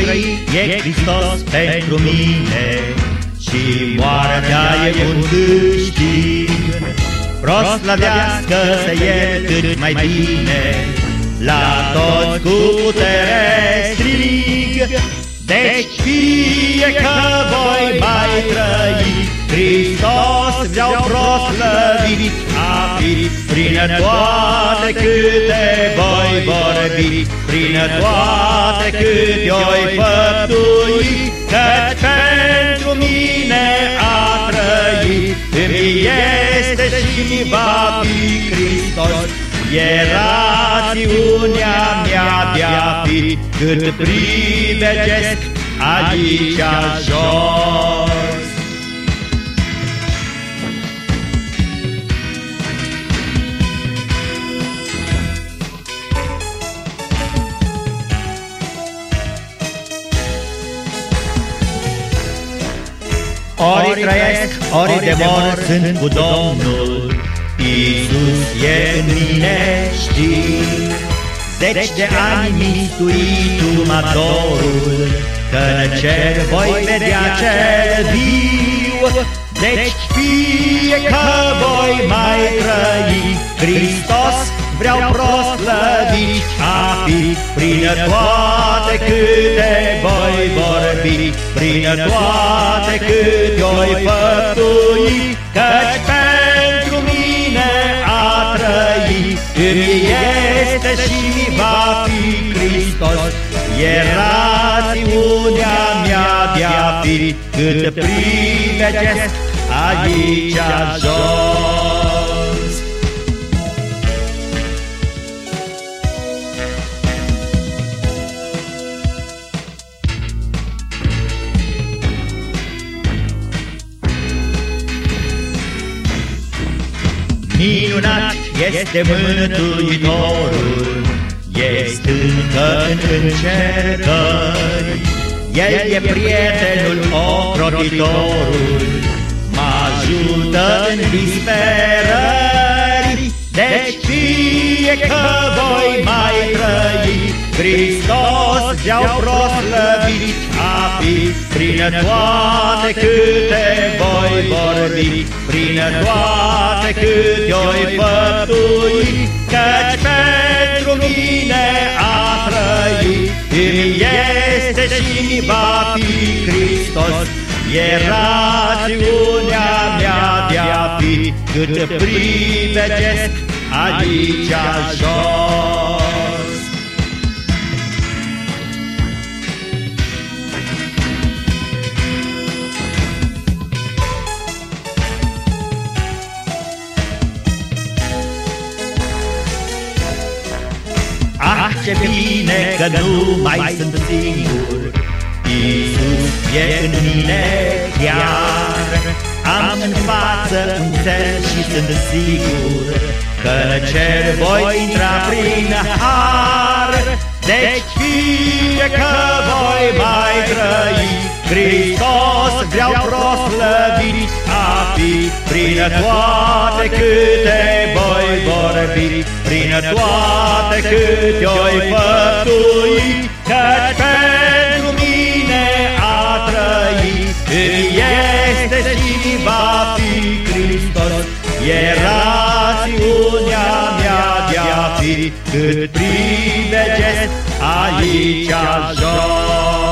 trăi e Hristos pentru mine. Și moartea e un câștig. Prost slăvească să e cât mai bine. La toți cu putere strig. Deci fie că voi mai trăi Hristos vreau proslăvit a fi Prin toate câte voi vorbi Prin toate câte oi făptui Căci pentru mine a trăi Îmi este și mi va fi Hristos. E rațiunea mea de-a fi Cât privegesc aici jos Ori trăiesc, ori de mor sunt cu Domnul. Iisus e în mine, știi? Zeci de ani mistuit dorul Că în cer voi vedea cel viu. Deci fie că voi mai trăi Hristos vreau proslăvit a fi Prin toate câte voi vorbi Prin toate câte oi făptui Căci pentru mine a trăi Îmi este și mi va fi Hristos. E rațiunea mea de-a fi Cât privegesc aici jos Minunat este Mântuitorul, Este încă în încercări. El e prietenul ocrotitorul, Mă ajută în disperări, Deci fie că voi mai trăi, Hristos vreau proslăvit. A fi, Prin toate câte voi vorbi, Prin toate câte oi făptui, Căci pentru mine a trăi, Îmi este și mi va fi Hristos, E rațiunea mea de-a fi, Cât privegesc aici jos. Ce bine că nu mai sunt singur. Iisus e în mine chiar Am în față un cel și sunt sigur Că în cer voi intra prin har. Deci fie că voi mai trăi Hristos vreau proslăvit a fi Prin toate câte voi vorbi Prin toate câte oi făptui Căci pentru mine a trăi Îmi este și mi va fi Hristos E rațiunea mea de-a fi. Cât privegesc aici jos